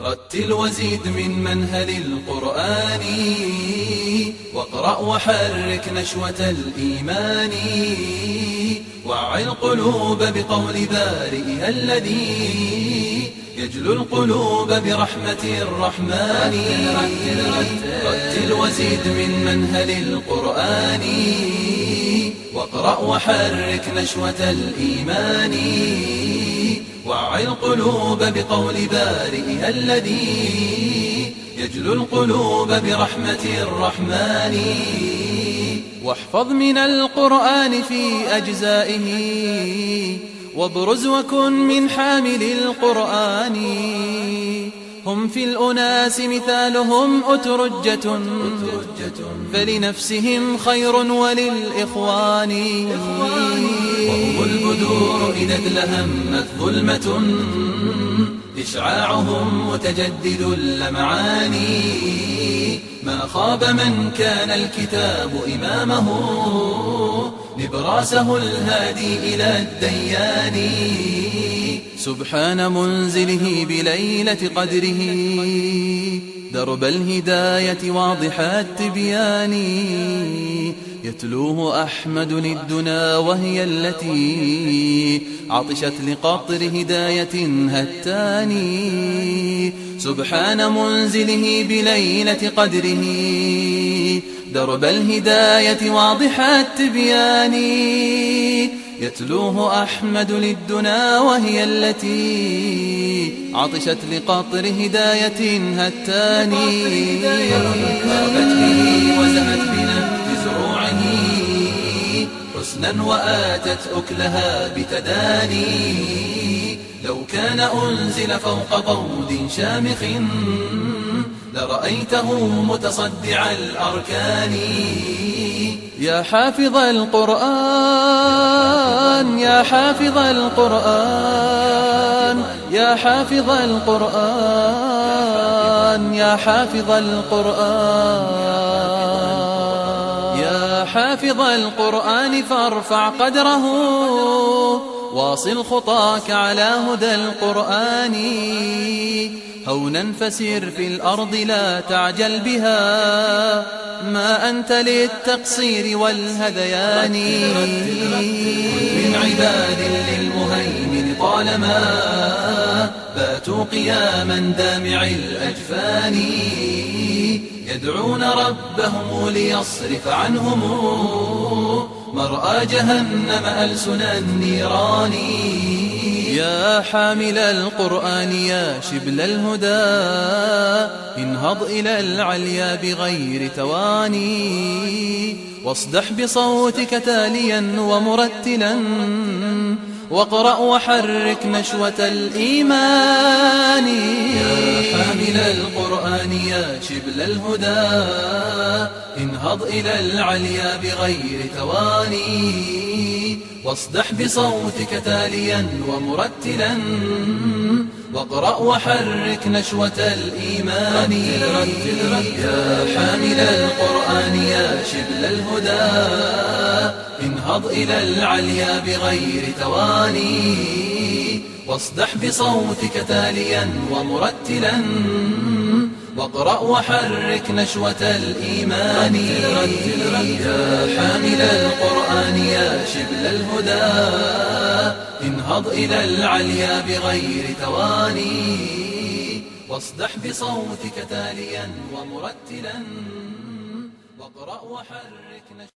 رتل وزيد من منهل القرآن واقرأ وحرك نشوة الإيمان وعي القلوب بقول بارئها الذي يجلو القلوب برحمة الرحمن. رتل وزيد من منهل القرآن واقرأ وحرك نشوة الإيمان. وعي القلوب بقول بارئها الذي يجلو القلوب برحمة الرحمن. واحفظ من القرآن في أجزائه وابرز وكن من حامل القرآن. هم في الأناس مثالهم أترجة فلنفسهم خير وللإخوان. وهم البدور إذا ادلهمت ظلمة إشعاعهم متجدد اللمعان ما خاب من كان الكتاب إمامه نبراسه الهادي إلى الديان. سبحان منزله بليلة قدره درب الهداية واضح التبيان. يتلوه أحمد للدنا وهي التي عطشت لقطر هداية هتاني. سبحان منزله بليلة قدره. درب الهداية واضح التبيان. يتلوه أحمد للدنا وهي التي عطشت لقطر هداية هتاني. وآتت أكلها بتداني. لو كان أنزل فوق طود شامخ لرأيته متصدع الأركان. يا حافظ القرآن يا حافظ القرآن يا حافظ القرآن يا حافظ القرآن. حافظ القرآن فارفع قدره واصل خطاك على هدى القرآن هونا فسير في الأرض لا تعجل بها ما أنت للتقصير والهذيان من عباد للمهيمن طالما باتوا قياما دامع الأجفان يدعون ربهم ليصرف عنهم. مرأى جهنم ألسن النيران. يا حامل القرآن يا شبل الهدى. انهض إلى العليا بغير تواني. واصدح بصوتك تاليا ومرتلا. واقرأ وحرك نشوة الإيمان. يا حامل القرآن يا شبل الهدى. انهض إلى العليا بغير تواني. واصدح بصوتك تاليا ومرتلا. واقرأ وحرك نشوة الإيمان. يا حامل القرآن يا شبل الهدى. انهض إلى العليا بغير تواني واصدح بصوتك تاليا ومرتلا واقرأ وحرك نشوة الإيمان. يا حامل القرآن يا شبل الهدى انهض إلى العليا بغير تواني واصدح بصوتك تاليا ومرتلا واقرأ وحرك نشوة